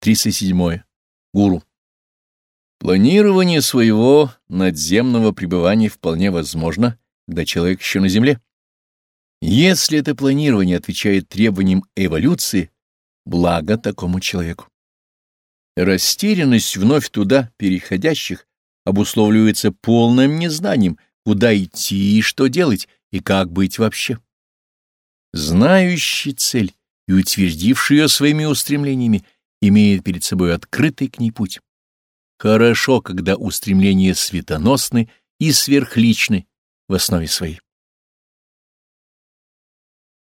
307. Гуру. Планирование своего надземного пребывания вполне возможно, когда человек еще на земле. Если это планирование отвечает требованиям эволюции, благо такому человеку. Растерянность вновь туда переходящих обусловливается полным незнанием, куда идти и что делать, и как быть вообще. Знающий цель и утвердивший ее своими устремлениями имеет перед собой открытый к ней путь. Хорошо, когда устремления светоносны и сверхличны в основе своей.